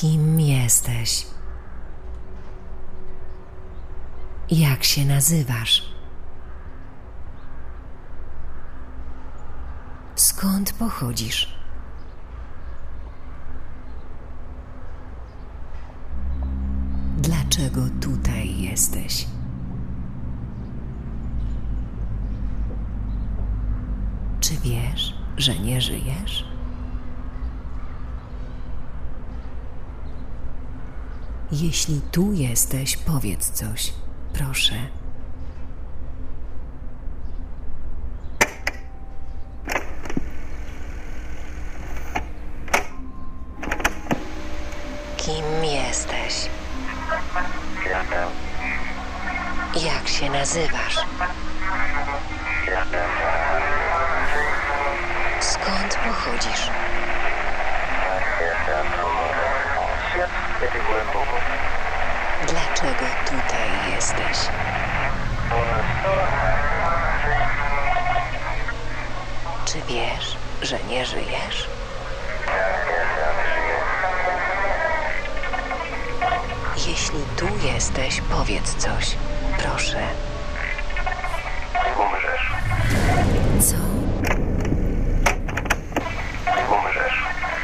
Kim jesteś? Jak się nazywasz? Skąd pochodzisz? Dlaczego tutaj jesteś? Czy wiesz, że nie żyjesz? Jeśli tu jesteś, powiedz coś, proszę.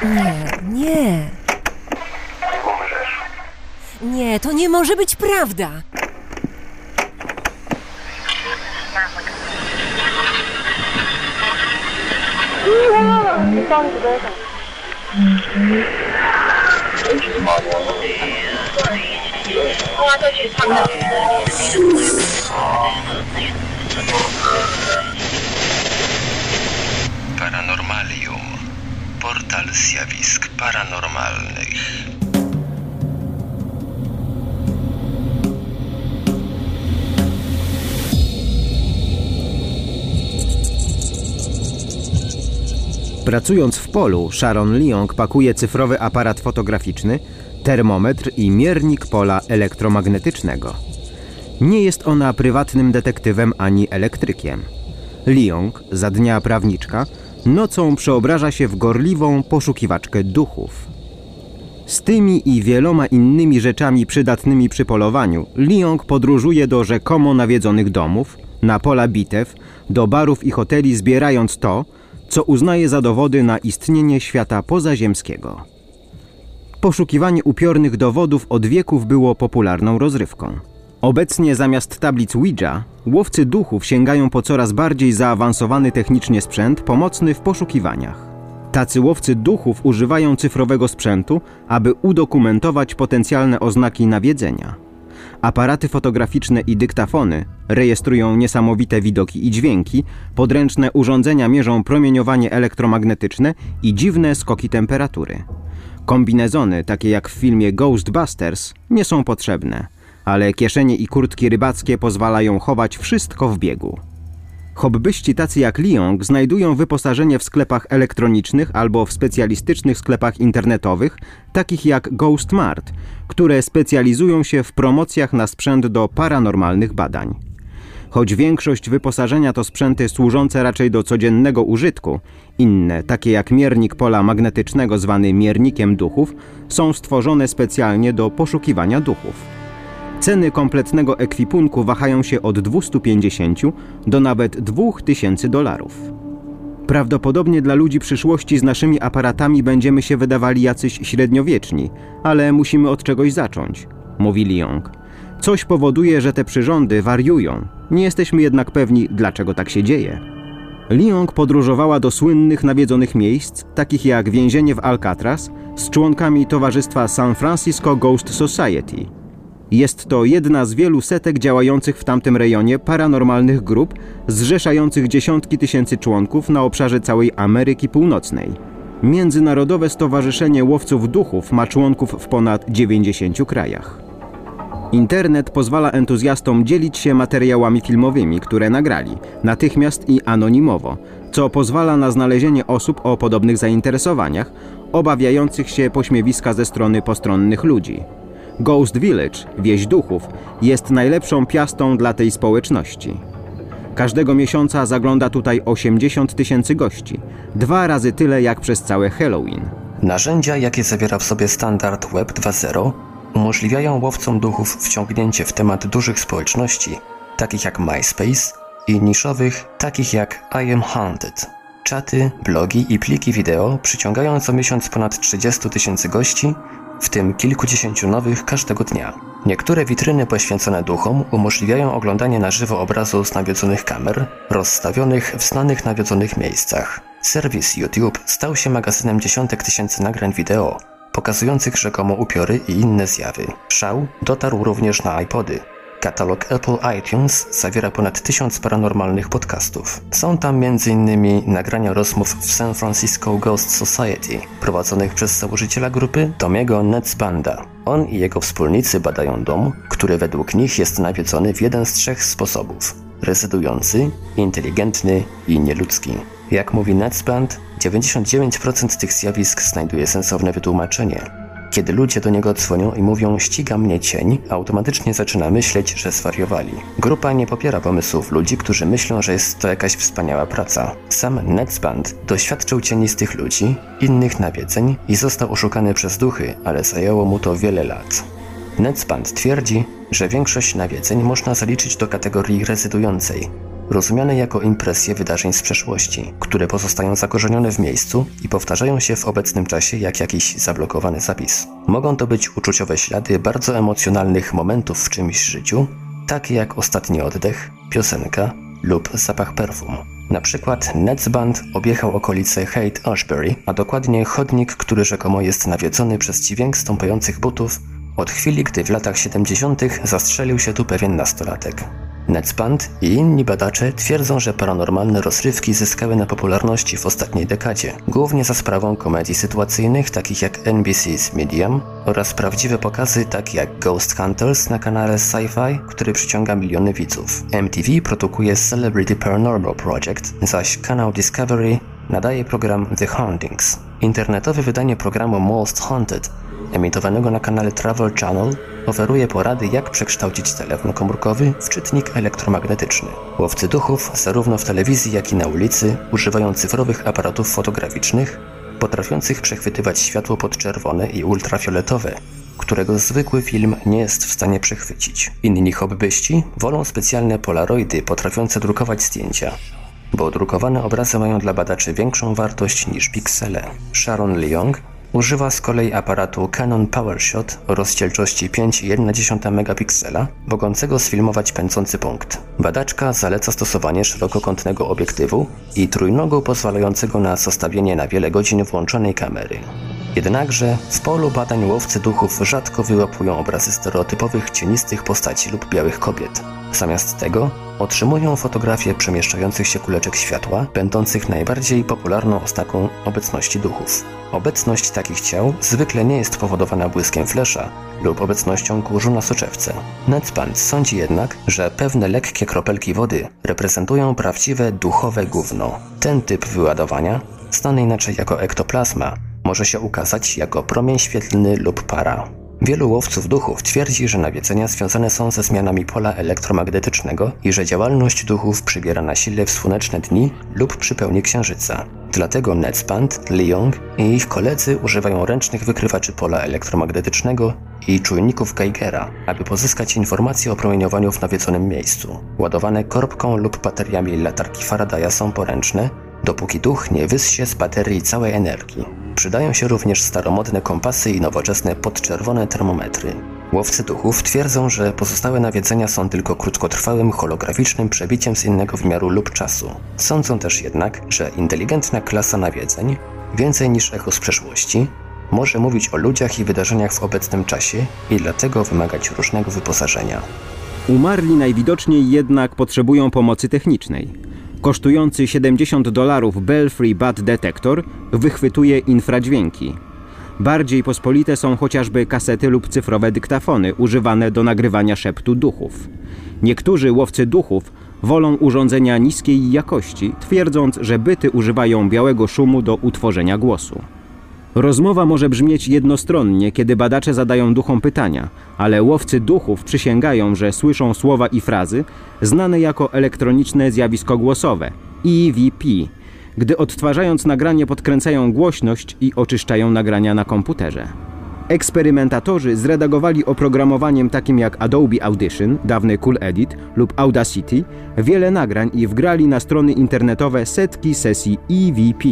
Nie, nie. Umrzesz. Nie, to nie może być prawda. Paranormalium. Portal zjawisk paranormalnych. Pracując w polu, Sharon Leong pakuje cyfrowy aparat fotograficzny, termometr i miernik pola elektromagnetycznego. Nie jest ona prywatnym detektywem ani elektrykiem. Leong, za dnia prawniczka, nocą przeobraża się w gorliwą poszukiwaczkę duchów. Z tymi i wieloma innymi rzeczami przydatnymi przy polowaniu, Leong podróżuje do rzekomo nawiedzonych domów, na pola bitew, do barów i hoteli zbierając to, co uznaje za dowody na istnienie świata pozaziemskiego. Poszukiwanie upiornych dowodów od wieków było popularną rozrywką. Obecnie zamiast tablic Ouija, łowcy duchów sięgają po coraz bardziej zaawansowany technicznie sprzęt pomocny w poszukiwaniach. Tacy łowcy duchów używają cyfrowego sprzętu, aby udokumentować potencjalne oznaki nawiedzenia. Aparaty fotograficzne i dyktafony rejestrują niesamowite widoki i dźwięki, podręczne urządzenia mierzą promieniowanie elektromagnetyczne i dziwne skoki temperatury. Kombinezony, takie jak w filmie Ghostbusters, nie są potrzebne, ale kieszenie i kurtki rybackie pozwalają chować wszystko w biegu. Hobbyści tacy jak Leong znajdują wyposażenie w sklepach elektronicznych albo w specjalistycznych sklepach internetowych, takich jak Ghost Mart, które specjalizują się w promocjach na sprzęt do paranormalnych badań. Choć większość wyposażenia to sprzęty służące raczej do codziennego użytku, inne, takie jak miernik pola magnetycznego zwany miernikiem duchów, są stworzone specjalnie do poszukiwania duchów. Ceny kompletnego ekwipunku wahają się od 250 do nawet 2000 dolarów. Prawdopodobnie dla ludzi przyszłości z naszymi aparatami będziemy się wydawali jacyś średniowieczni, ale musimy od czegoś zacząć, mówi Leong. Coś powoduje, że te przyrządy wariują. Nie jesteśmy jednak pewni, dlaczego tak się dzieje. Leong podróżowała do słynnych nawiedzonych miejsc, takich jak więzienie w Alcatraz, z członkami towarzystwa San Francisco Ghost Society – jest to jedna z wielu setek działających w tamtym rejonie paranormalnych grup, zrzeszających dziesiątki tysięcy członków na obszarze całej Ameryki Północnej. Międzynarodowe Stowarzyszenie Łowców Duchów ma członków w ponad 90 krajach. Internet pozwala entuzjastom dzielić się materiałami filmowymi, które nagrali, natychmiast i anonimowo, co pozwala na znalezienie osób o podobnych zainteresowaniach, obawiających się pośmiewiska ze strony postronnych ludzi. Ghost Village, wieś duchów, jest najlepszą piastą dla tej społeczności. Każdego miesiąca zagląda tutaj 80 tysięcy gości, dwa razy tyle jak przez całe Halloween. Narzędzia, jakie zawiera w sobie standard Web 2.0, umożliwiają łowcom duchów wciągnięcie w temat dużych społeczności, takich jak MySpace, i niszowych, takich jak I Am Haunted. Czaty, blogi i pliki wideo przyciągają co miesiąc ponad 30 tysięcy gości, w tym kilkudziesięciu nowych każdego dnia. Niektóre witryny poświęcone duchom umożliwiają oglądanie na żywo obrazu z nawiedzonych kamer, rozstawionych w znanych nawiedzonych miejscach. Serwis YouTube stał się magazynem dziesiątek tysięcy nagrań wideo, pokazujących rzekomo upiory i inne zjawy. Szał dotarł również na iPody. Katalog Apple iTunes zawiera ponad tysiąc paranormalnych podcastów. Są tam m.in. nagrania rozmów w San Francisco Ghost Society, prowadzonych przez założyciela grupy Tomiego Netzbanda. On i jego wspólnicy badają dom, który według nich jest nawiedzony w jeden z trzech sposobów. Rezydujący, inteligentny i nieludzki. Jak mówi Netzband, 99% tych zjawisk znajduje sensowne wytłumaczenie, kiedy ludzie do niego dzwonią i mówią ściga mnie cień, automatycznie zaczyna myśleć, że zwariowali. Grupa nie popiera pomysłów ludzi, którzy myślą, że jest to jakaś wspaniała praca. Sam Netzband doświadczył cienistych ludzi, innych nawiedzeń i został oszukany przez duchy, ale zajęło mu to wiele lat. Netzband twierdzi, że większość nawiedzeń można zaliczyć do kategorii rezydującej, rozumiane jako impresje wydarzeń z przeszłości, które pozostają zakorzenione w miejscu i powtarzają się w obecnym czasie jak jakiś zablokowany zapis. Mogą to być uczuciowe ślady bardzo emocjonalnych momentów w czymś życiu, takie jak ostatni oddech, piosenka lub zapach perfum. Na przykład Netzband objechał okolice Haight Ashbury, a dokładnie chodnik, który rzekomo jest nawiedzony przez dźwięk stąpających butów od chwili, gdy w latach 70. zastrzelił się tu pewien nastolatek. Netzband i inni badacze twierdzą, że paranormalne rozrywki zyskały na popularności w ostatniej dekadzie, głównie za sprawą komedii sytuacyjnych takich jak NBC's Medium oraz prawdziwe pokazy takie jak Ghost Hunters na kanale Sci-Fi, który przyciąga miliony widzów. MTV produkuje Celebrity Paranormal Project, zaś kanał Discovery nadaje program The Hauntings. Internetowe wydanie programu Most Haunted emitowanego na kanale Travel Channel, oferuje porady, jak przekształcić telefon komórkowy w czytnik elektromagnetyczny. Łowcy duchów, zarówno w telewizji, jak i na ulicy, używają cyfrowych aparatów fotograficznych, potrafiących przechwytywać światło podczerwone i ultrafioletowe, którego zwykły film nie jest w stanie przechwycić. Inni hobbyści wolą specjalne polaroidy potrafiące drukować zdjęcia, bo drukowane obrazy mają dla badaczy większą wartość niż piksele. Sharon Leong Używa z kolei aparatu Canon PowerShot o rozdzielczości 5,1 megapiksela, mogącego sfilmować pędzący punkt. Badaczka zaleca stosowanie szerokokątnego obiektywu i trójnogu pozwalającego na zostawienie na wiele godzin włączonej kamery. Jednakże w polu badań łowcy duchów rzadko wyłapują obrazy stereotypowych cienistych postaci lub białych kobiet. Zamiast tego otrzymują fotografie przemieszczających się kuleczek światła, będących najbardziej popularną oznaką obecności duchów. Obecność takich ciał zwykle nie jest powodowana błyskiem flesza lub obecnością kurzu na soczewce. Netzband sądzi jednak, że pewne lekkie kropelki wody reprezentują prawdziwe duchowe gówno. Ten typ wyładowania, znany inaczej jako ektoplazma, może się ukazać jako promień świetlny lub para. Wielu łowców duchów twierdzi, że nawiedzenia związane są ze zmianami pola elektromagnetycznego i że działalność duchów przybiera na sile w słoneczne dni lub przy pełni księżyca. Dlatego Netzband, Leong i ich koledzy używają ręcznych wykrywaczy pola elektromagnetycznego i czujników Geigera, aby pozyskać informacje o promieniowaniu w nawiedzonym miejscu. Ładowane korbką lub bateriami latarki Faradaya są poręczne, dopóki duch nie wyssie z baterii całej energii. Przydają się również staromodne kompasy i nowoczesne podczerwone termometry. Łowcy duchów twierdzą, że pozostałe nawiedzenia są tylko krótkotrwałym holograficznym przebiciem z innego wymiaru lub czasu. Sądzą też jednak, że inteligentna klasa nawiedzeń, więcej niż echo z przeszłości, może mówić o ludziach i wydarzeniach w obecnym czasie i dlatego wymagać różnego wyposażenia. Umarli najwidoczniej jednak potrzebują pomocy technicznej. Kosztujący 70 dolarów Belfry Bat Detector wychwytuje infradźwięki. Bardziej pospolite są chociażby kasety lub cyfrowe dyktafony używane do nagrywania szeptu duchów. Niektórzy łowcy duchów wolą urządzenia niskiej jakości, twierdząc, że byty używają białego szumu do utworzenia głosu. Rozmowa może brzmieć jednostronnie, kiedy badacze zadają duchom pytania, ale łowcy duchów przysięgają, że słyszą słowa i frazy znane jako elektroniczne zjawisko głosowe EVP, gdy odtwarzając nagranie podkręcają głośność i oczyszczają nagrania na komputerze. Eksperymentatorzy zredagowali oprogramowaniem takim jak Adobe Audition, dawny Cool Edit lub Audacity, wiele nagrań i wgrali na strony internetowe setki sesji EVP.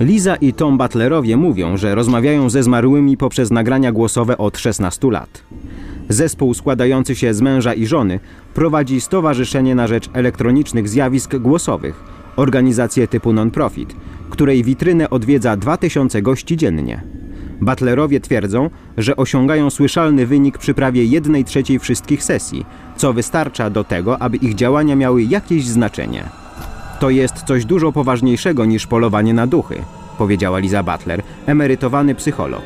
Liza i Tom Butlerowie mówią, że rozmawiają ze zmarłymi poprzez nagrania głosowe od 16 lat. Zespół składający się z męża i żony prowadzi Stowarzyszenie na Rzecz Elektronicznych Zjawisk Głosowych, organizację typu non-profit, której witrynę odwiedza 2000 gości dziennie. Butlerowie twierdzą, że osiągają słyszalny wynik przy prawie 1 trzeciej wszystkich sesji, co wystarcza do tego, aby ich działania miały jakieś znaczenie. To jest coś dużo poważniejszego niż polowanie na duchy, powiedziała Liza Butler, emerytowany psycholog.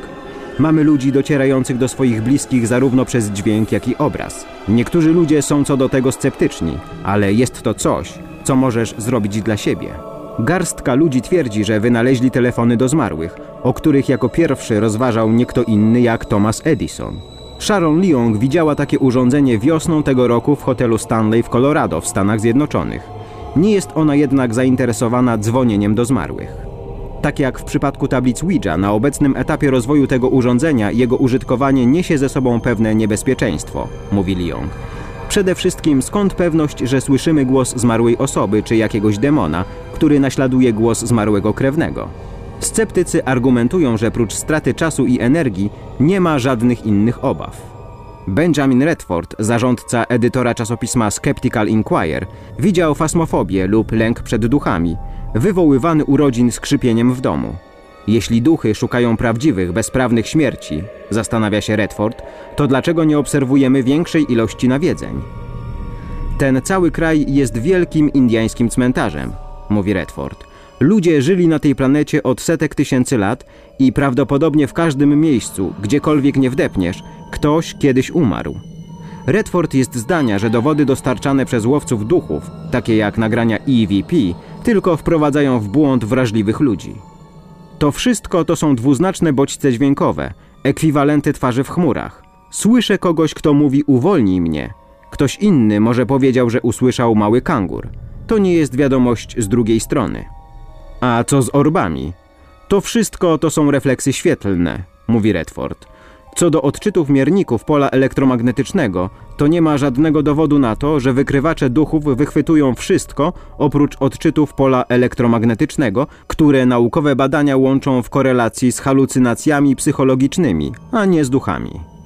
Mamy ludzi docierających do swoich bliskich zarówno przez dźwięk, jak i obraz. Niektórzy ludzie są co do tego sceptyczni, ale jest to coś, co możesz zrobić dla siebie. Garstka ludzi twierdzi, że wynaleźli telefony do zmarłych, o których jako pierwszy rozważał nie kto inny jak Thomas Edison. Sharon Leong widziała takie urządzenie wiosną tego roku w hotelu Stanley w Colorado w Stanach Zjednoczonych. Nie jest ona jednak zainteresowana dzwonieniem do zmarłych. Tak jak w przypadku tablic Ouija, na obecnym etapie rozwoju tego urządzenia jego użytkowanie niesie ze sobą pewne niebezpieczeństwo, mówi Leong. Przede wszystkim skąd pewność, że słyszymy głos zmarłej osoby czy jakiegoś demona, który naśladuje głos zmarłego krewnego? Sceptycy argumentują, że prócz straty czasu i energii nie ma żadnych innych obaw. Benjamin Redford, zarządca edytora czasopisma Skeptical Inquirer, widział fasmofobię lub lęk przed duchami, wywoływany urodzin skrzypieniem w domu. Jeśli duchy szukają prawdziwych, bezprawnych śmierci, zastanawia się Redford, to dlaczego nie obserwujemy większej ilości nawiedzeń? Ten cały kraj jest wielkim indyjskim cmentarzem, mówi Redford. Ludzie żyli na tej planecie od setek tysięcy lat i prawdopodobnie w każdym miejscu, gdziekolwiek nie wdepniesz, ktoś kiedyś umarł. Redford jest zdania, że dowody dostarczane przez łowców duchów, takie jak nagrania EVP, tylko wprowadzają w błąd wrażliwych ludzi. To wszystko to są dwuznaczne bodźce dźwiękowe, ekwiwalenty twarzy w chmurach. Słyszę kogoś, kto mówi uwolnij mnie. Ktoś inny może powiedział, że usłyszał mały kangur. To nie jest wiadomość z drugiej strony. A co z orbami? To wszystko to są refleksy świetlne, mówi Redford. Co do odczytów mierników pola elektromagnetycznego, to nie ma żadnego dowodu na to, że wykrywacze duchów wychwytują wszystko oprócz odczytów pola elektromagnetycznego, które naukowe badania łączą w korelacji z halucynacjami psychologicznymi, a nie z duchami.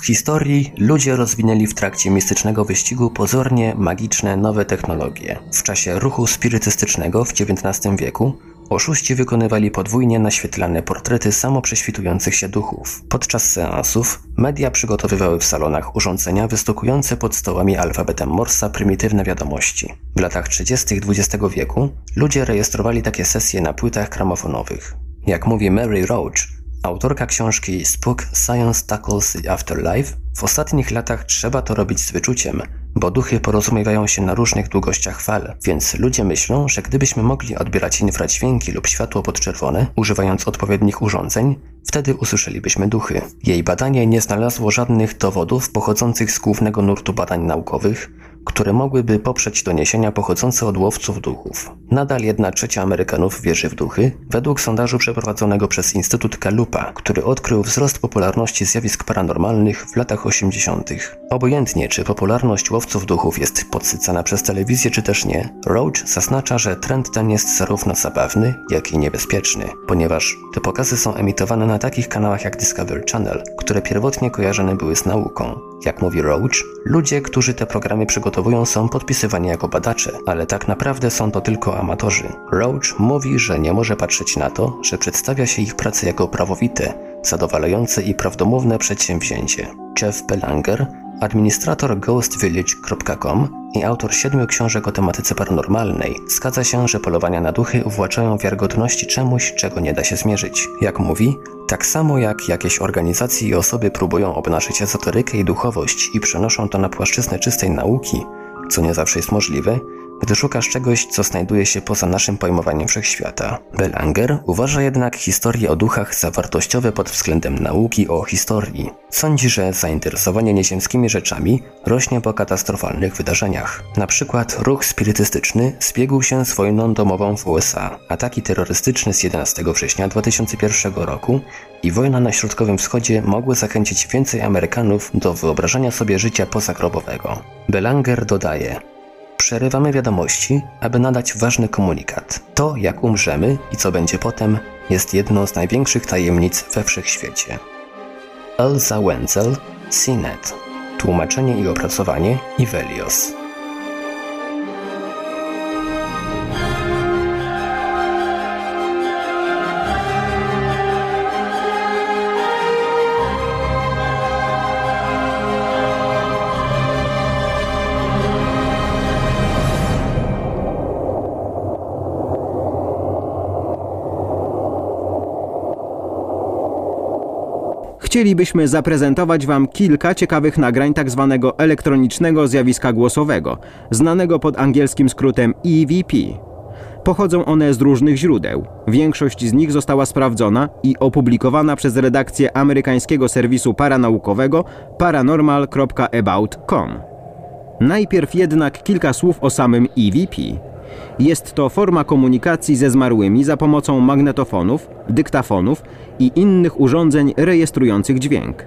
W historii ludzie rozwinęli w trakcie mistycznego wyścigu pozornie magiczne nowe technologie. W czasie ruchu spirytystycznego w XIX wieku Oszuści wykonywali podwójnie naświetlane portrety samoprześwitujących się duchów. Podczas seansów media przygotowywały w salonach urządzenia wystukujące pod stołami alfabetem Morsa prymitywne wiadomości. W latach 30. XX wieku ludzie rejestrowali takie sesje na płytach gramofonowych. Jak mówi Mary Roach, autorka książki Spook Science Tackles the Afterlife, w ostatnich latach trzeba to robić z wyczuciem, bo duchy porozumiewają się na różnych długościach fal, więc ludzie myślą, że gdybyśmy mogli odbierać infradźwięki lub światło podczerwone, używając odpowiednich urządzeń, wtedy usłyszelibyśmy duchy. Jej badanie nie znalazło żadnych dowodów pochodzących z głównego nurtu badań naukowych, które mogłyby poprzeć doniesienia pochodzące od łowców duchów. Nadal jedna trzecia Amerykanów wierzy w duchy, według sondażu przeprowadzonego przez Instytut Kalupa, który odkrył wzrost popularności zjawisk paranormalnych w latach 80. Obojętnie, czy popularność łowców duchów jest podsycana przez telewizję, czy też nie, Roach zaznacza, że trend ten jest zarówno zabawny, jak i niebezpieczny, ponieważ te pokazy są emitowane na takich kanałach jak Discovery Channel, które pierwotnie kojarzone były z nauką. Jak mówi Roach, ludzie, którzy te programy przygotowują są podpisywani jako badacze, ale tak naprawdę są to tylko amatorzy. Roach mówi, że nie może patrzeć na to, że przedstawia się ich pracę jako prawowite, zadowalające i prawdomówne przedsięwzięcie. Jeff Belanger, administrator ghostvillage.com i autor siedmiu książek o tematyce paranormalnej, zgadza się, że polowania na duchy uwłaczają wiarygodności czemuś, czego nie da się zmierzyć. Jak mówi, tak samo jak jakieś organizacje i osoby próbują obnażyć ezoterykę i duchowość i przenoszą to na płaszczyznę czystej nauki, co nie zawsze jest możliwe, gdy szukasz czegoś, co znajduje się poza naszym pojmowaniem wszechświata. Belanger uważa jednak historie o duchach za wartościowe pod względem nauki o historii. Sądzi, że zainteresowanie nieziemskimi rzeczami rośnie po katastrofalnych wydarzeniach. Na przykład ruch spirytystyczny zbiegł się z wojną domową w USA, ataki terrorystyczne z 11 września 2001 roku i wojna na Środkowym Wschodzie mogły zachęcić więcej Amerykanów do wyobrażania sobie życia pozagrobowego. Belanger dodaje, Przerywamy wiadomości, aby nadać ważny komunikat. To, jak umrzemy i co będzie potem, jest jedną z największych tajemnic we wszechświecie. Elza Wenzel, CNET. Tłumaczenie i opracowanie Ivelios. Chcielibyśmy zaprezentować Wam kilka ciekawych nagrań tzw. elektronicznego zjawiska głosowego, znanego pod angielskim skrótem EVP. Pochodzą one z różnych źródeł. Większość z nich została sprawdzona i opublikowana przez redakcję amerykańskiego serwisu paranaukowego paranormal.about.com. Najpierw jednak kilka słów o samym EVP. Jest to forma komunikacji ze zmarłymi za pomocą magnetofonów, dyktafonów i innych urządzeń rejestrujących dźwięk.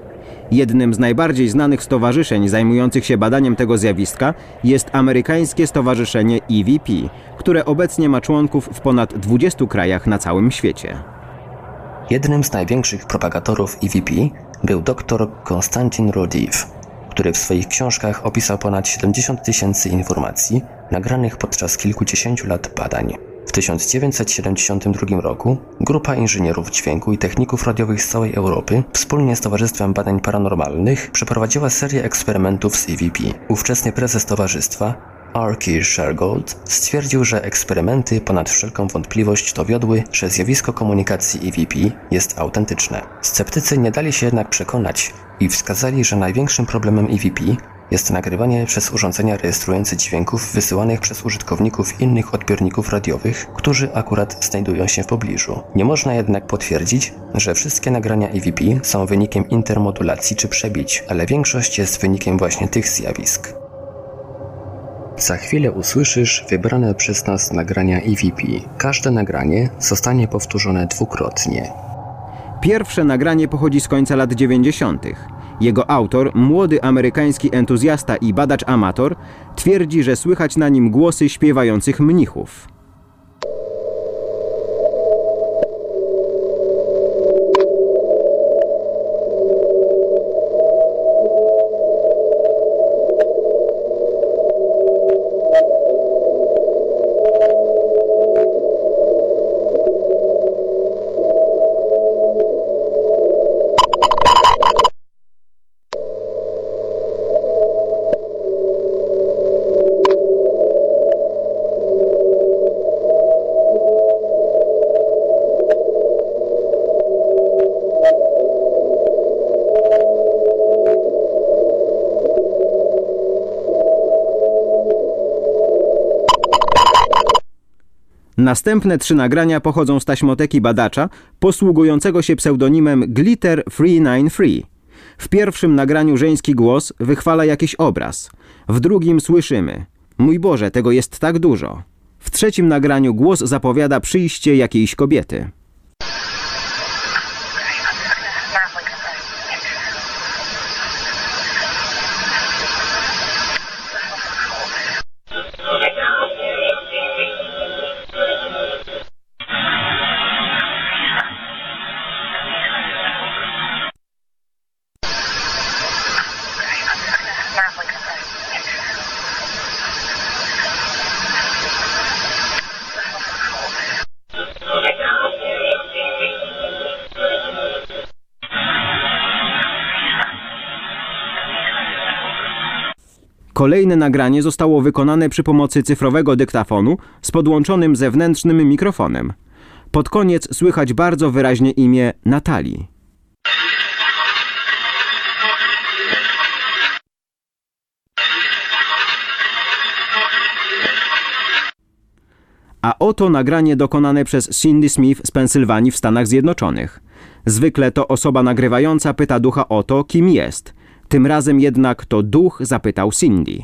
Jednym z najbardziej znanych stowarzyszeń zajmujących się badaniem tego zjawiska jest amerykańskie stowarzyszenie EVP, które obecnie ma członków w ponad 20 krajach na całym świecie. Jednym z największych propagatorów EVP był dr Konstantin Rodiv, który w swoich książkach opisał ponad 70 tysięcy informacji nagranych podczas kilkudziesięciu lat badań. W 1972 roku grupa inżynierów dźwięku i techników radiowych z całej Europy wspólnie z Towarzystwem Badań Paranormalnych przeprowadziła serię eksperymentów z EVP. Ówczesny prezes towarzystwa Archie Shergold stwierdził, że eksperymenty ponad wszelką wątpliwość dowiodły, że zjawisko komunikacji EVP jest autentyczne. Sceptycy nie dali się jednak przekonać i wskazali, że największym problemem EVP jest nagrywanie przez urządzenia rejestrujące dźwięków wysyłanych przez użytkowników innych odbiorników radiowych, którzy akurat znajdują się w pobliżu. Nie można jednak potwierdzić, że wszystkie nagrania EVP są wynikiem intermodulacji czy przebić, ale większość jest wynikiem właśnie tych zjawisk. Za chwilę usłyszysz wybrane przez nas nagrania EVP. Każde nagranie zostanie powtórzone dwukrotnie. Pierwsze nagranie pochodzi z końca lat 90. Jego autor, młody amerykański entuzjasta i badacz amator, twierdzi, że słychać na nim głosy śpiewających mnichów. Następne trzy nagrania pochodzą z taśmoteki badacza posługującego się pseudonimem Glitter 393. W pierwszym nagraniu żeński głos wychwala jakiś obraz. W drugim słyszymy: Mój Boże, tego jest tak dużo. W trzecim nagraniu głos zapowiada przyjście jakiejś kobiety. Kolejne nagranie zostało wykonane przy pomocy cyfrowego dyktafonu z podłączonym zewnętrznym mikrofonem. Pod koniec słychać bardzo wyraźnie imię Natalii. A oto nagranie dokonane przez Cindy Smith z Pensylwanii w Stanach Zjednoczonych. Zwykle to osoba nagrywająca pyta ducha o to, kim jest – tym razem jednak to duch zapytał Cindy.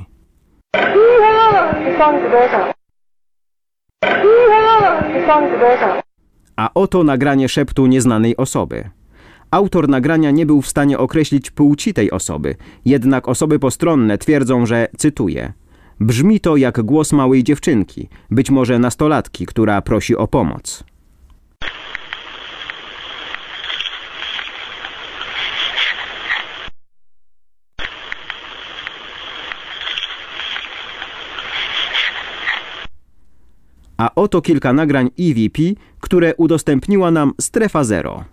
A oto nagranie szeptu nieznanej osoby. Autor nagrania nie był w stanie określić płci tej osoby, jednak osoby postronne twierdzą, że, cytuję, brzmi to jak głos małej dziewczynki, być może nastolatki, która prosi o pomoc. A oto kilka nagrań EVP, które udostępniła nam Strefa Zero.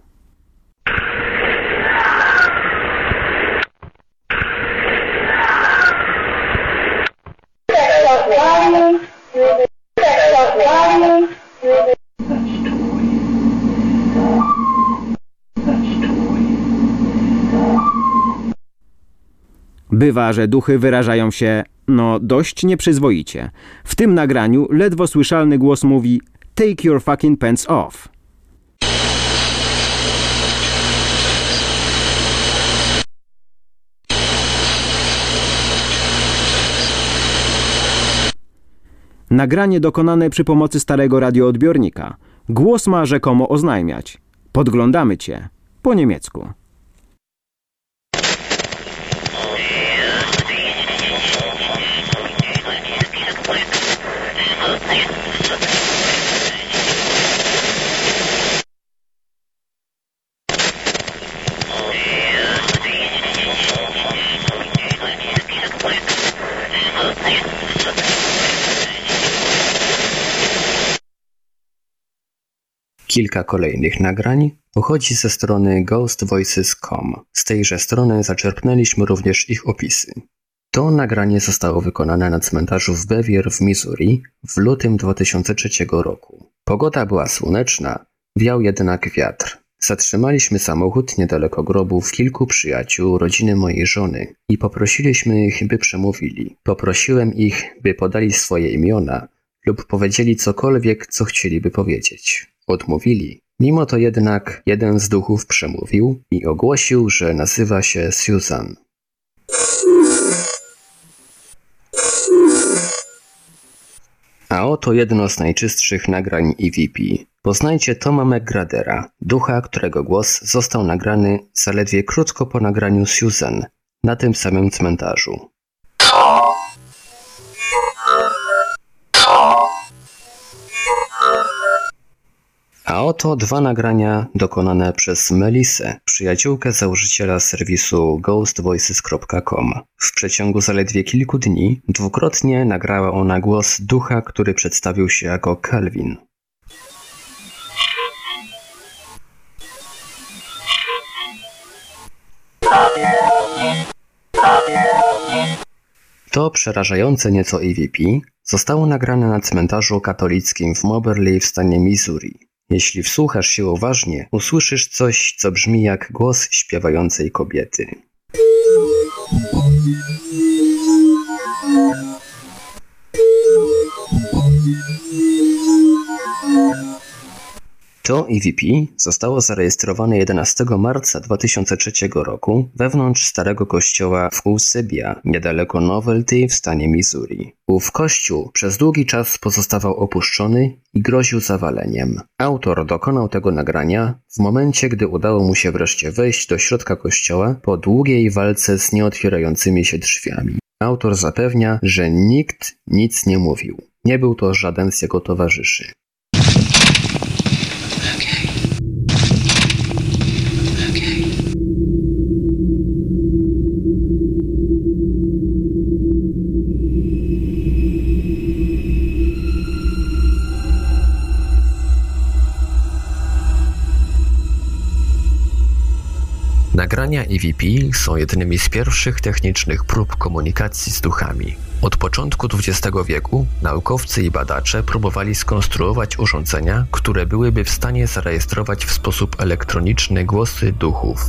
Bywa, że duchy wyrażają się, no, dość nieprzyzwoicie. W tym nagraniu ledwo słyszalny głos mówi Take your fucking pants off. Nagranie dokonane przy pomocy starego radioodbiornika. Głos ma rzekomo oznajmiać. Podglądamy cię. Po niemiecku. Kilka kolejnych nagrań pochodzi ze strony ghostvoices.com. Z tejże strony zaczerpnęliśmy również ich opisy. To nagranie zostało wykonane na cmentarzu w Bevier w Missouri w lutym 2003 roku. Pogoda była słoneczna, wiał jednak wiatr. Zatrzymaliśmy samochód niedaleko grobów kilku przyjaciół rodziny mojej żony i poprosiliśmy ich, by przemówili. Poprosiłem ich, by podali swoje imiona lub powiedzieli cokolwiek, co chcieliby powiedzieć. Odmówili. Mimo to jednak jeden z duchów przemówił i ogłosił, że nazywa się Susan. A oto jedno z najczystszych nagrań EVP. Poznajcie Toma McGradera, ducha, którego głos został nagrany zaledwie krótko po nagraniu Susan na tym samym cmentarzu. Oto dwa nagrania dokonane przez Melisę, przyjaciółkę założyciela serwisu ghostvoices.com. W przeciągu zaledwie kilku dni dwukrotnie nagrała ona głos ducha, który przedstawił się jako Calvin. To przerażające nieco EVP zostało nagrane na cmentarzu katolickim w Moberly w stanie Missouri. Jeśli wsłuchasz się uważnie, usłyszysz coś, co brzmi jak głos śpiewającej kobiety. To EVP zostało zarejestrowane 11 marca 2003 roku wewnątrz starego kościoła w Eusebia, niedaleko Novelty w stanie Missouri. Ów kościół przez długi czas pozostawał opuszczony i groził zawaleniem. Autor dokonał tego nagrania w momencie, gdy udało mu się wreszcie wejść do środka kościoła po długiej walce z nieotwierającymi się drzwiami. Autor zapewnia, że nikt nic nie mówił. Nie był to żaden z jego towarzyszy. Nagrania EVP są jednymi z pierwszych technicznych prób komunikacji z duchami. Od początku XX wieku naukowcy i badacze próbowali skonstruować urządzenia, które byłyby w stanie zarejestrować w sposób elektroniczny głosy duchów.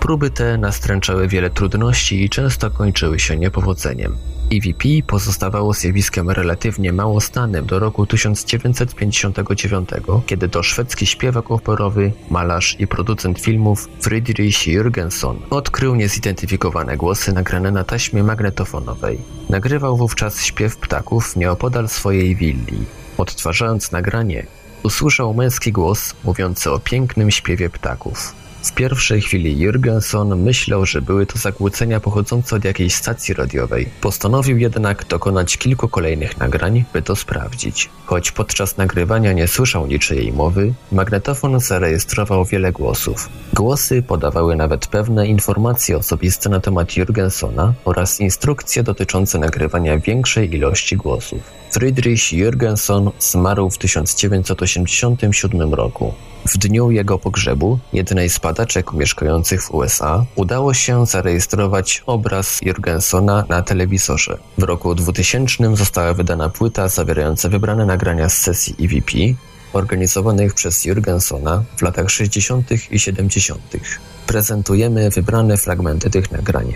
Próby te nastręczały wiele trudności i często kończyły się niepowodzeniem. EVP pozostawało zjawiskiem relatywnie mało znanym do roku 1959, kiedy to szwedzki śpiewak operowy, malarz i producent filmów Friedrich Jürgenson odkrył niezidentyfikowane głosy nagrane na taśmie magnetofonowej. Nagrywał wówczas śpiew ptaków nieopodal swojej willi. Odtwarzając nagranie, usłyszał męski głos mówiący o pięknym śpiewie ptaków. W pierwszej chwili Jürgenson myślał, że były to zakłócenia pochodzące od jakiejś stacji radiowej. Postanowił jednak dokonać kilku kolejnych nagrań, by to sprawdzić. Choć podczas nagrywania nie słyszał niczyjej mowy, magnetofon zarejestrował wiele głosów. Głosy podawały nawet pewne informacje osobiste na temat Jürgensona oraz instrukcje dotyczące nagrywania większej ilości głosów. Friedrich Jürgenson zmarł w 1987 roku. W dniu jego pogrzebu jednej z badaczek mieszkających w USA udało się zarejestrować obraz Jurgensona na telewizorze. W roku 2000 została wydana płyta zawierająca wybrane nagrania z sesji EVP organizowanych przez Jurgensona w latach 60. i 70. Prezentujemy wybrane fragmenty tych nagrań.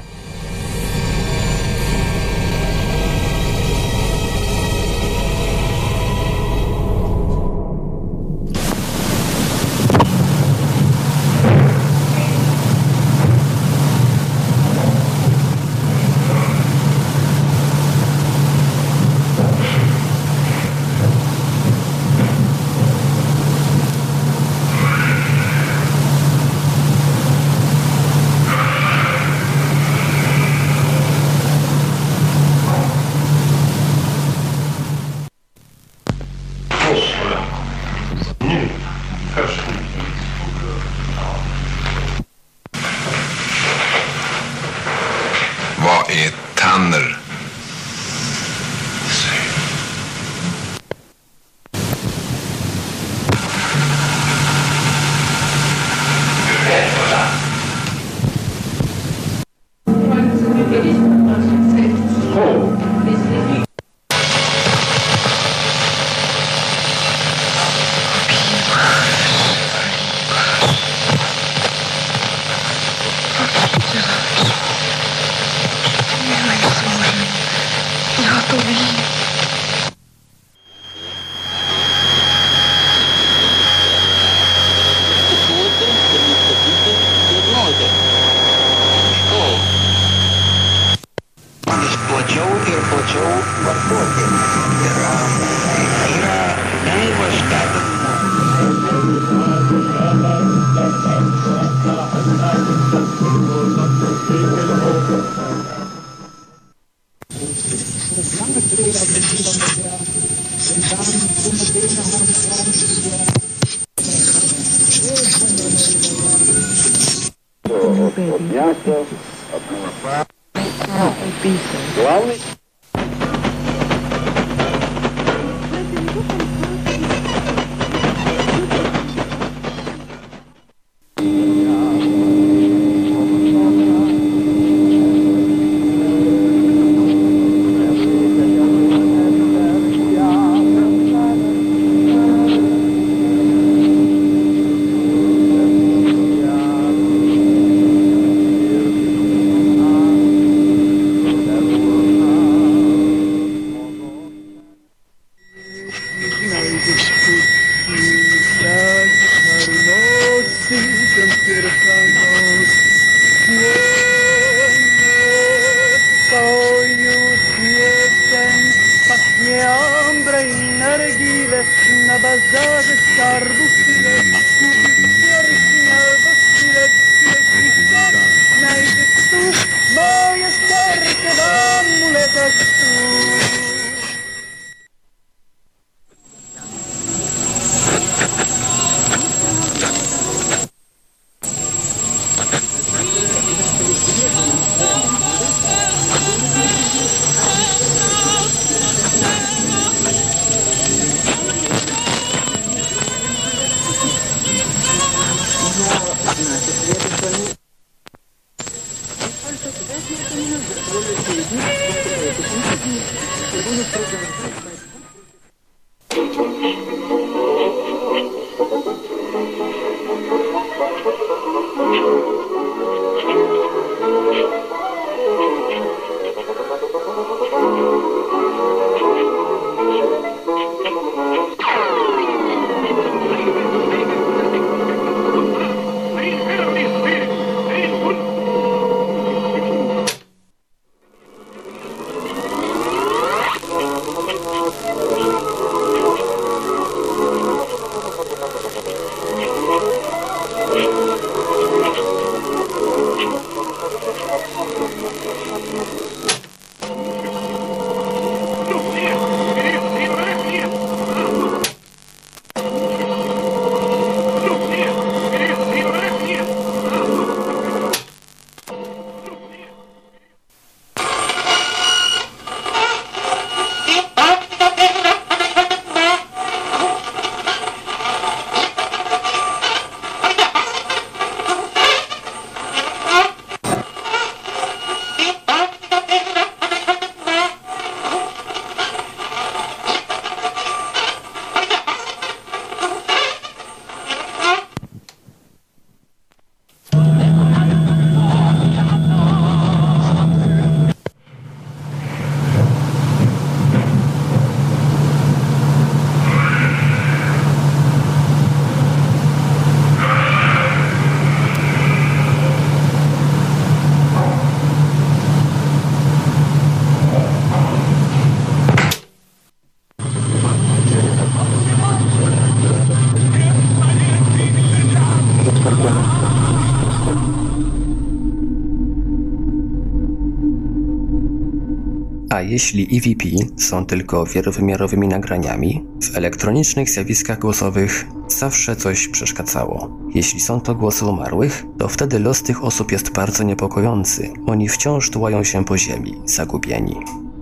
A jeśli EVP są tylko wielowymiarowymi nagraniami, w elektronicznych zjawiskach głosowych zawsze coś przeszkadzało. Jeśli są to głosy umarłych, to wtedy los tych osób jest bardzo niepokojący. Oni wciąż tułają się po ziemi, zagubieni.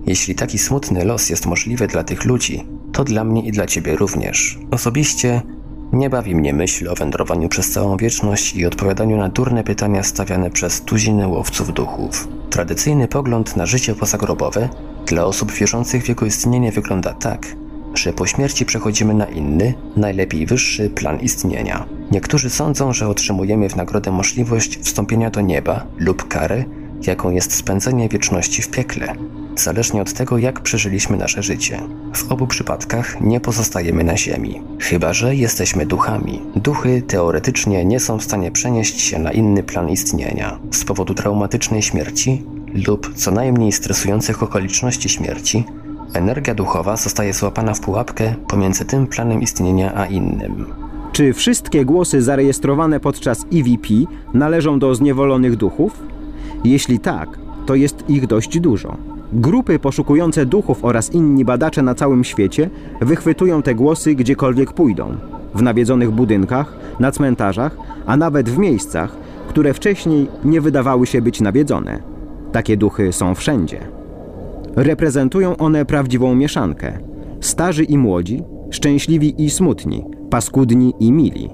Jeśli taki smutny los jest możliwy dla tych ludzi, to dla mnie i dla ciebie również. Osobiście nie bawi mnie myśl o wędrowaniu przez całą wieczność i odpowiadaniu na durne pytania stawiane przez tuziny łowców duchów. Tradycyjny pogląd na życie pozagrobowe dla osób wierzących w jego istnienie wygląda tak, że po śmierci przechodzimy na inny, najlepiej wyższy plan istnienia. Niektórzy sądzą, że otrzymujemy w nagrodę możliwość wstąpienia do nieba lub karę, jaką jest spędzenie wieczności w piekle, zależnie od tego, jak przeżyliśmy nasze życie. W obu przypadkach nie pozostajemy na ziemi, chyba że jesteśmy duchami. Duchy teoretycznie nie są w stanie przenieść się na inny plan istnienia z powodu traumatycznej śmierci lub co najmniej stresujących okoliczności śmierci. Energia duchowa zostaje złapana w pułapkę pomiędzy tym planem istnienia a innym. Czy wszystkie głosy zarejestrowane podczas EVP należą do zniewolonych duchów? Jeśli tak, to jest ich dość dużo. Grupy poszukujące duchów oraz inni badacze na całym świecie wychwytują te głosy gdziekolwiek pójdą. W nawiedzonych budynkach, na cmentarzach, a nawet w miejscach, które wcześniej nie wydawały się być nawiedzone. Takie duchy są wszędzie. Reprezentują one prawdziwą mieszankę. Starzy i młodzi, szczęśliwi i smutni, paskudni i mili.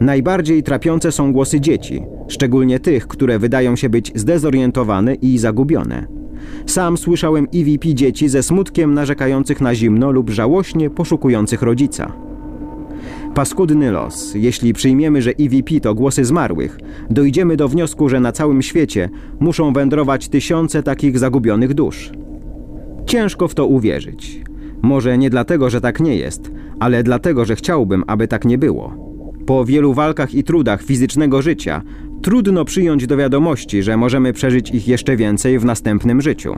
Najbardziej trapiące są głosy dzieci, szczególnie tych, które wydają się być zdezorientowane i zagubione. Sam słyszałem EVP dzieci ze smutkiem narzekających na zimno lub żałośnie poszukujących rodzica. Paskudny los. Jeśli przyjmiemy, że EVP to głosy zmarłych, dojdziemy do wniosku, że na całym świecie muszą wędrować tysiące takich zagubionych dusz. Ciężko w to uwierzyć. Może nie dlatego, że tak nie jest, ale dlatego, że chciałbym, aby tak nie było. Po wielu walkach i trudach fizycznego życia, trudno przyjąć do wiadomości, że możemy przeżyć ich jeszcze więcej w następnym życiu.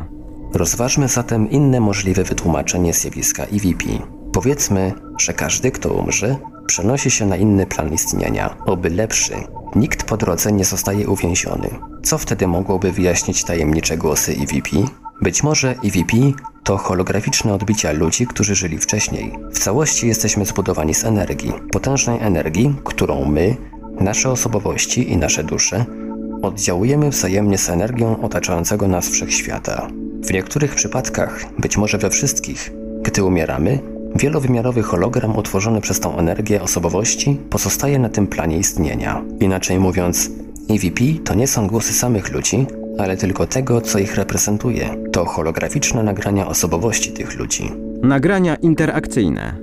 Rozważmy zatem inne możliwe wytłumaczenie zjawiska EVP. Powiedzmy, że każdy, kto umrze, przenosi się na inny plan istnienia, oby lepszy. Nikt po drodze nie zostaje uwięziony. Co wtedy mogłoby wyjaśnić tajemnicze głosy EVP? Być może EVP to holograficzne odbicia ludzi, którzy żyli wcześniej. W całości jesteśmy zbudowani z energii, potężnej energii, którą my, nasze osobowości i nasze dusze oddziałujemy wzajemnie z energią otaczającego nas wszechświata. W niektórych przypadkach, być może we wszystkich, gdy umieramy, wielowymiarowy hologram utworzony przez tą energię osobowości pozostaje na tym planie istnienia. Inaczej mówiąc, EVP to nie są głosy samych ludzi, ale tylko tego, co ich reprezentuje. To holograficzne nagrania osobowości tych ludzi. Nagrania interakcyjne.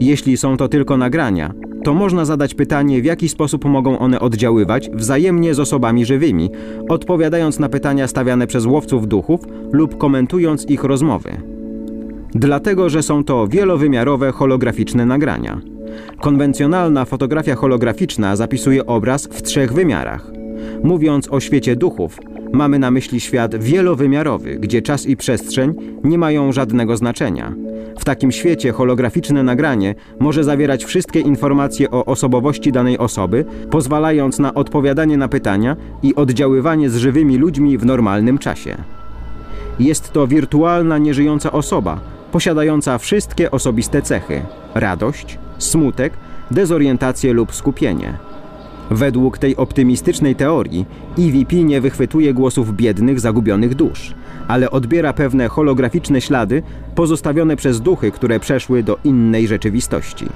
Jeśli są to tylko nagrania, to można zadać pytanie, w jaki sposób mogą one oddziaływać wzajemnie z osobami żywymi, odpowiadając na pytania stawiane przez łowców duchów lub komentując ich rozmowy. Dlatego, że są to wielowymiarowe holograficzne nagrania. Konwencjonalna fotografia holograficzna zapisuje obraz w trzech wymiarach. Mówiąc o świecie duchów, mamy na myśli świat wielowymiarowy, gdzie czas i przestrzeń nie mają żadnego znaczenia. W takim świecie holograficzne nagranie może zawierać wszystkie informacje o osobowości danej osoby, pozwalając na odpowiadanie na pytania i oddziaływanie z żywymi ludźmi w normalnym czasie. Jest to wirtualna, nieżyjąca osoba, posiadająca wszystkie osobiste cechy: radość, smutek, dezorientację lub skupienie. Według tej optymistycznej teorii EVP nie wychwytuje głosów biednych, zagubionych dusz, ale odbiera pewne holograficzne ślady pozostawione przez duchy, które przeszły do innej rzeczywistości.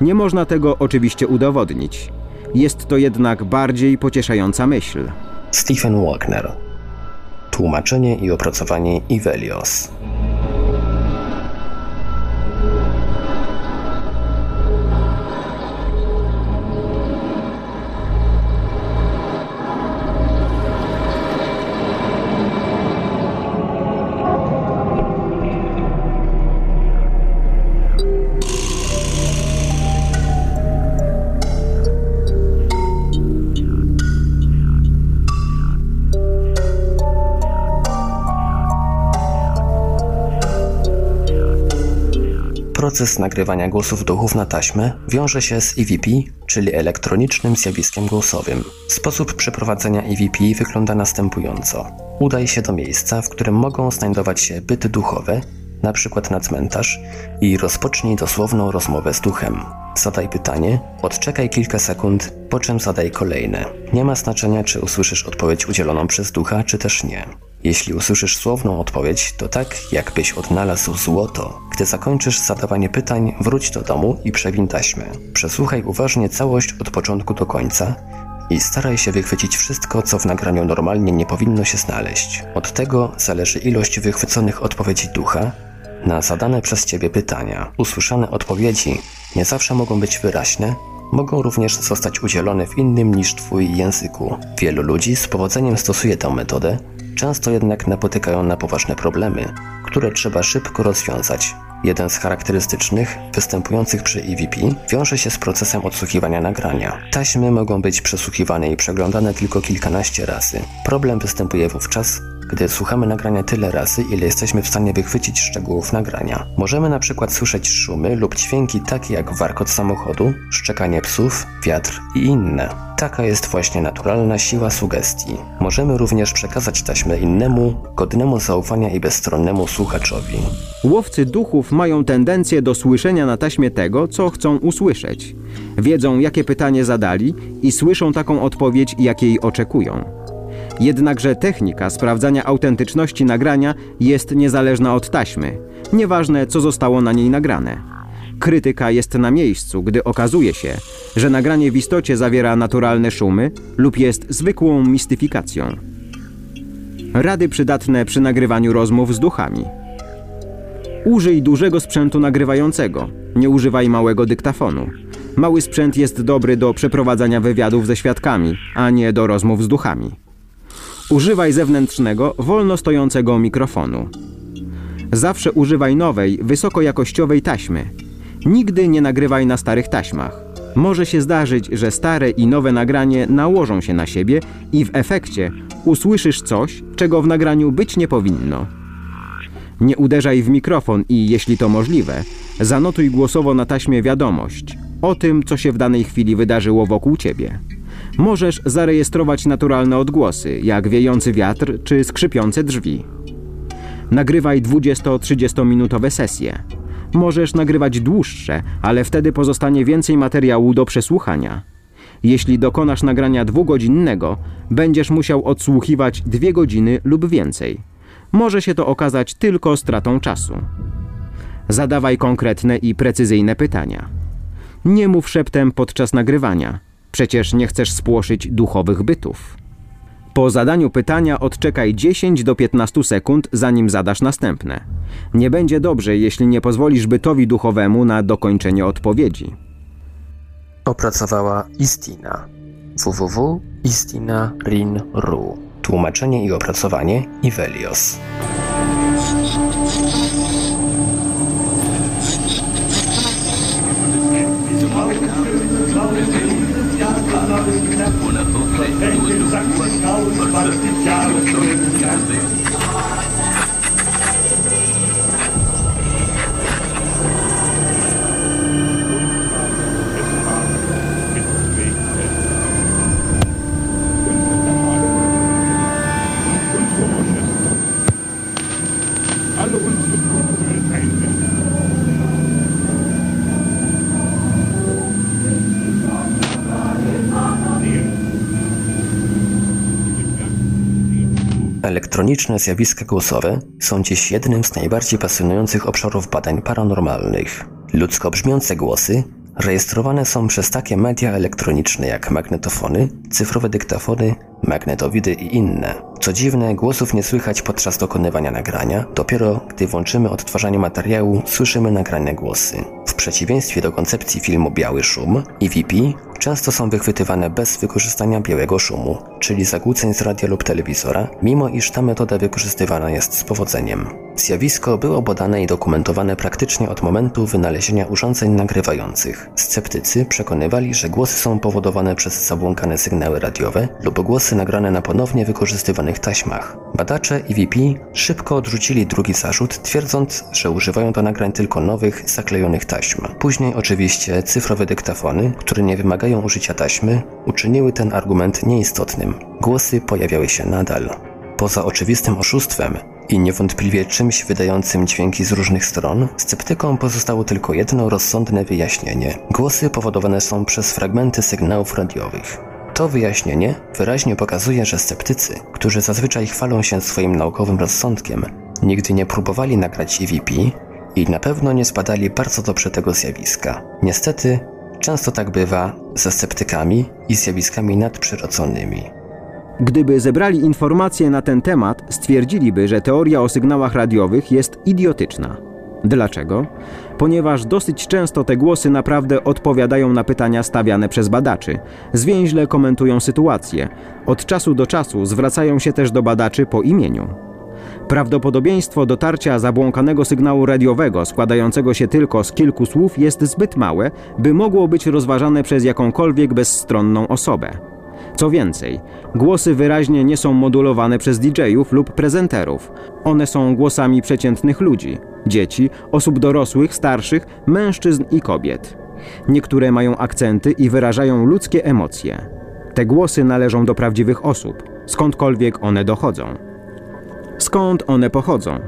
Nie można tego oczywiście udowodnić. Jest to jednak bardziej pocieszająca myśl. Stephen Wagner. Tłumaczenie i opracowanie Ivelios. Proces nagrywania głosów duchów na taśmę wiąże się z EVP, czyli elektronicznym zjawiskiem głosowym. Sposób przeprowadzenia EVP wygląda następująco. Udaj się do miejsca, w którym mogą znajdować się byty duchowe, na przykład na cmentarz, i rozpocznij dosłowną rozmowę z duchem. Zadaj pytanie, odczekaj kilka sekund, po czym zadaj kolejne. Nie ma znaczenia, czy usłyszysz odpowiedź udzieloną przez ducha, czy też nie. Jeśli usłyszysz słowną odpowiedź, to tak, jakbyś odnalazł złoto. Gdy zakończysz zadawanie pytań, wróć do domu i przewin taśmę. Przesłuchaj uważnie całość od początku do końca i staraj się wychwycić wszystko, co w nagraniu normalnie nie powinno się znaleźć. Od tego zależy ilość wychwyconych odpowiedzi ducha na zadane przez Ciebie pytania. Usłyszane odpowiedzi nie zawsze mogą być wyraźne, mogą również zostać udzielone w innym niż Twój języku. Wielu ludzi z powodzeniem stosuje tę metodę, często jednak napotykają na poważne problemy, które trzeba szybko rozwiązać. Jeden z charakterystycznych, występujących przy EVP, wiąże się z procesem odsłuchiwania nagrania. Taśmy mogą być przesłuchiwane i przeglądane tylko kilkanaście razy. Problem występuje wówczas, gdy słuchamy nagrania tyle razy, ile jesteśmy w stanie wychwycić szczegółów nagrania. Możemy na przykład słyszeć szumy lub dźwięki takie jak warkot samochodu, szczekanie psów, wiatr i inne. Taka jest właśnie naturalna siła sugestii. Możemy również przekazać taśmę innemu, godnemu zaufania i bezstronnemu słuchaczowi. Łowcy duchów mają tendencję do słyszenia na taśmie tego, co chcą usłyszeć. Wiedzą, jakie pytanie zadali i słyszą taką odpowiedź, jakiej oczekują. Jednakże technika sprawdzania autentyczności nagrania jest niezależna od taśmy, nieważne co zostało na niej nagrane. Krytyka jest na miejscu, gdy okazuje się, że nagranie w istocie zawiera naturalne szumy lub jest zwykłą mistyfikacją. Rady przydatne przy nagrywaniu rozmów z duchami. Użyj dużego sprzętu nagrywającego. Nie używaj małego dyktafonu. Mały sprzęt jest dobry do przeprowadzania wywiadów ze świadkami, a nie do rozmów z duchami. Używaj zewnętrznego, wolno stojącego mikrofonu. Zawsze używaj nowej, wysokojakościowej taśmy. Nigdy nie nagrywaj na starych taśmach. Może się zdarzyć, że stare i nowe nagranie nałożą się na siebie i w efekcie usłyszysz coś, czego w nagraniu być nie powinno. Nie uderzaj w mikrofon i, jeśli to możliwe, zanotuj głosowo na taśmie wiadomość o tym, co się w danej chwili wydarzyło wokół ciebie. Możesz zarejestrować naturalne odgłosy, jak wiejący wiatr czy skrzypiące drzwi. Nagrywaj 20-30 minutowe sesje. Możesz nagrywać dłuższe, ale wtedy pozostanie więcej materiału do przesłuchania. Jeśli dokonasz nagrania dwugodzinnego, będziesz musiał odsłuchiwać dwie godziny lub więcej. Może się to okazać tylko stratą czasu. Zadawaj konkretne i precyzyjne pytania. Nie mów szeptem podczas nagrywania. Przecież nie chcesz spłoszyć duchowych bytów. Po zadaniu pytania odczekaj 10 do 15 sekund, zanim zadasz następne. Nie będzie dobrze, jeśli nie pozwolisz bytowi duchowemu na dokończenie odpowiedzi. Opracowała Istina. www.istina.rin.ru Tłumaczenie i opracowanie Ivelios. Una doble, due, due, due, due, due, due, due, due, due, due, due, Elektroniczne zjawiska głosowe są dziś jednym z najbardziej pasjonujących obszarów badań paranormalnych. Ludzko brzmiące głosy rejestrowane są przez takie media elektroniczne jak magnetofony, cyfrowe dyktafony, magnetowidy i inne. Co dziwne, głosów nie słychać podczas dokonywania nagrania, dopiero gdy włączymy odtwarzanie materiału, słyszymy nagrane głosy. W przeciwieństwie do koncepcji filmu Biały Szum, EVP często są wychwytywane bez wykorzystania białego szumu. Czyli zakłóceń z radia lub telewizora, mimo iż ta metoda wykorzystywana jest z powodzeniem. Zjawisko było badane i dokumentowane praktycznie od momentu wynalezienia urządzeń nagrywających. Sceptycy przekonywali, że głosy są powodowane przez zabłąkane sygnały radiowe lub głosy nagrane na ponownie wykorzystywanych taśmach. Badacze EVP szybko odrzucili drugi zarzut, twierdząc, że używają do nagrań tylko nowych, zaklejonych taśm. Później oczywiście cyfrowe dyktafony, które nie wymagają użycia taśmy, uczyniły ten argument nieistotnym. Głosy pojawiały się nadal. Poza oczywistym oszustwem i niewątpliwie czymś wydającym dźwięki z różnych stron, sceptykom pozostało tylko jedno rozsądne wyjaśnienie. Głosy powodowane są przez fragmenty sygnałów radiowych. To wyjaśnienie wyraźnie pokazuje, że sceptycy, którzy zazwyczaj chwalą się swoim naukowym rozsądkiem, nigdy nie próbowali nagrać EVP i na pewno nie spadali bardzo dobrze tego zjawiska. Niestety, często tak bywa ze sceptykami i zjawiskami nadprzyrodzonymi. Gdyby zebrali informacje na ten temat, stwierdziliby, że teoria o sygnałach radiowych jest idiotyczna. Dlaczego? Ponieważ dosyć często te głosy naprawdę odpowiadają na pytania stawiane przez badaczy, zwięźle komentują sytuację, od czasu do czasu zwracają się też do badaczy po imieniu. Prawdopodobieństwo dotarcia zabłąkanego sygnału radiowego składającego się tylko z kilku słów jest zbyt małe, by mogło być rozważane przez jakąkolwiek bezstronną osobę. Co więcej, głosy wyraźnie nie są modulowane przez DJ-ów lub prezenterów. One są głosami przeciętnych ludzi, dzieci, osób dorosłych, starszych, mężczyzn i kobiet. Niektóre mają akcenty i wyrażają ludzkie emocje. Te głosy należą do prawdziwych osób, skądkolwiek one dochodzą. Skąd one pochodzą?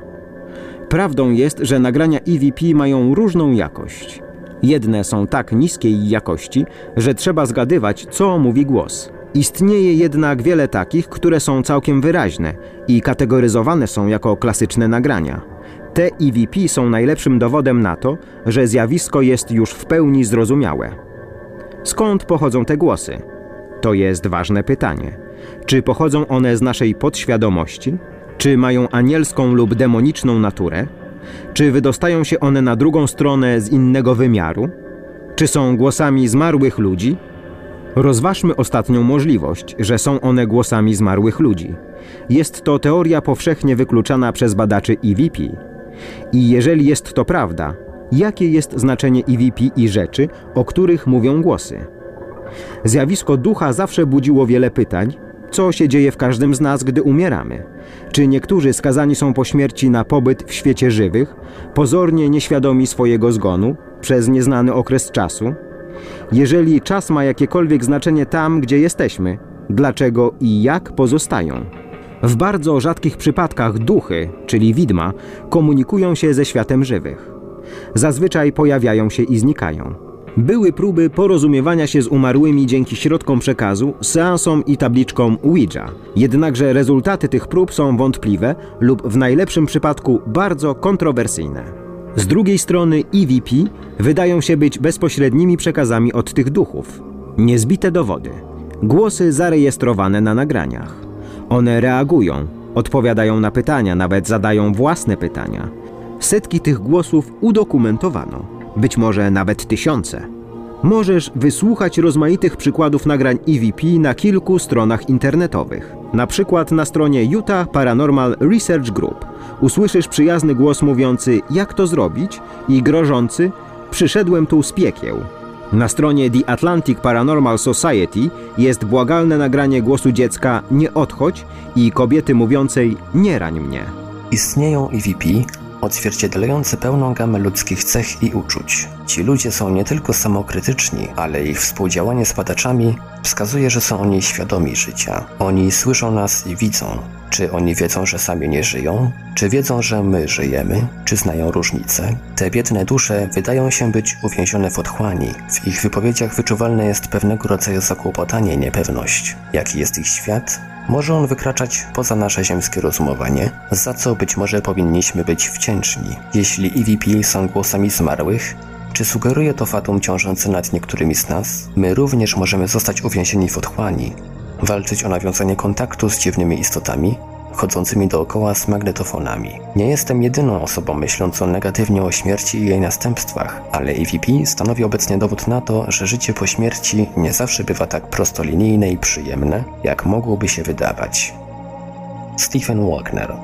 Prawdą jest, że nagrania EVP mają różną jakość. Jedne są tak niskiej jakości, że trzeba zgadywać, co mówi głos. Istnieje jednak wiele takich, które są całkiem wyraźne i kategoryzowane są jako klasyczne nagrania. Te EVP są najlepszym dowodem na to, że zjawisko jest już w pełni zrozumiałe. Skąd pochodzą te głosy? To jest ważne pytanie. Czy pochodzą one z naszej podświadomości? Czy mają anielską lub demoniczną naturę? Czy wydostają się one na drugą stronę z innego wymiaru? Czy są głosami zmarłych ludzi? Rozważmy ostatnią możliwość, że są one głosami zmarłych ludzi. Jest to teoria powszechnie wykluczana przez badaczy EVP. I jeżeli jest to prawda, jakie jest znaczenie EVP i rzeczy, o których mówią głosy? Zjawisko ducha zawsze budziło wiele pytań, co się dzieje w każdym z nas, gdy umieramy? Czy niektórzy skazani są po śmierci na pobyt w świecie żywych, pozornie nieświadomi swojego zgonu, przez nieznany okres czasu? Jeżeli czas ma jakiekolwiek znaczenie tam, gdzie jesteśmy, dlaczego i jak pozostają? W bardzo rzadkich przypadkach duchy, czyli widma, komunikują się ze światem żywych. Zazwyczaj pojawiają się i znikają. Były próby porozumiewania się z umarłymi dzięki środkom przekazu, seansom i tabliczkom Ouija. Jednakże rezultaty tych prób są wątpliwe lub w najlepszym przypadku bardzo kontrowersyjne. Z drugiej strony EVP wydają się być bezpośrednimi przekazami od tych duchów. Niezbite dowody. Głosy zarejestrowane na nagraniach. One reagują, odpowiadają na pytania, nawet zadają własne pytania. Setki tych głosów udokumentowano być może nawet tysiące. Możesz wysłuchać rozmaitych przykładów nagrań EVP na kilku stronach internetowych. Na przykład na stronie Utah Paranormal Research Group usłyszysz przyjazny głos mówiący jak to zrobić i grożący przyszedłem tu z piekieł. Na stronie The Atlantic Paranormal Society jest błagalne nagranie głosu dziecka nie odchodź i kobiety mówiącej nie rań mnie. Istnieją EVP, odzwierciedlające pełną gamę ludzkich cech i uczuć. Ci ludzie są nie tylko samokrytyczni, ale ich współdziałanie z badaczami wskazuje, że są oni świadomi życia. Oni słyszą nas i widzą. Czy oni wiedzą, że sami nie żyją? Czy wiedzą, że my żyjemy? Czy znają różnicę? Te biedne dusze wydają się być uwięzione w otchłani. W ich wypowiedziach wyczuwalne jest pewnego rodzaju zakłopotanie i niepewność. Jaki jest ich świat? Może on wykraczać poza nasze ziemskie rozumowanie, za co być może powinniśmy być wdzięczni. Jeśli EVP są głosami zmarłych, czy sugeruje to fatum ciążące nad niektórymi z nas? My również możemy zostać uwięzieni w otchłani, walczyć o nawiązanie kontaktu z dziwnymi istotami, chodzącymi dookoła z magnetofonami. Nie jestem jedyną osobą myślącą negatywnie o śmierci i jej następstwach, ale EVP stanowi obecnie dowód na to, że życie po śmierci nie zawsze bywa tak prostolinijne i przyjemne, jak mogłoby się wydawać. Stephen Wagner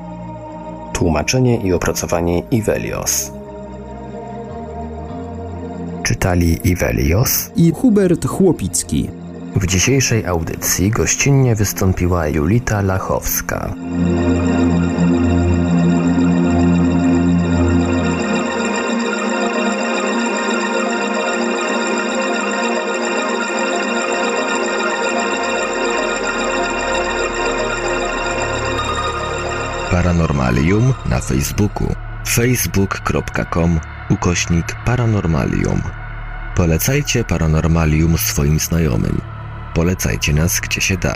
Tłumaczenie i opracowanie Ivelios Czytali Ivelios I Hubert Chłopicki. w dzisiejszej audycji gościnnie wystąpiła Julita Lachowska. Paranormalium na Facebooku facebook.com ukośnik paranormalium. Polecajcie Paranormalium swoim znajomym. Polecajcie nas gdzie się da.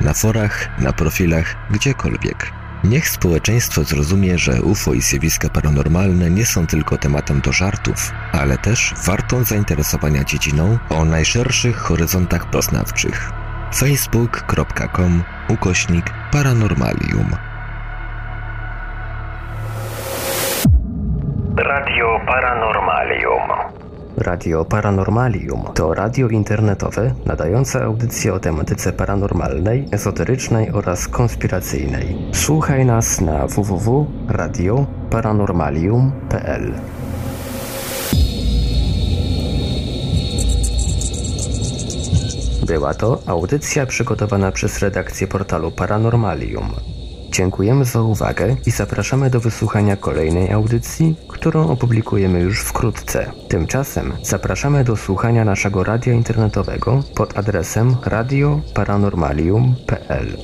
Na forach, na profilach, gdziekolwiek. Niech społeczeństwo zrozumie, że UFO i zjawiska paranormalne nie są tylko tematem do żartów, ale też wartą zainteresowania dziedziną o najszerszych horyzontach poznawczych. facebook.com ukośnik paranormalium. Radio Paranormalium. Radio Paranormalium to radio internetowe nadające audycje o tematyce paranormalnej, ezoterycznej oraz konspiracyjnej. Słuchaj nas na www.radioparanormalium.pl Była to audycja przygotowana przez redakcję portalu Paranormalium. Dziękujemy za uwagę i zapraszamy do wysłuchania kolejnej audycji, którą opublikujemy już wkrótce. Tymczasem zapraszamy do słuchania naszego radia internetowego pod adresem radioparanormalium.pl.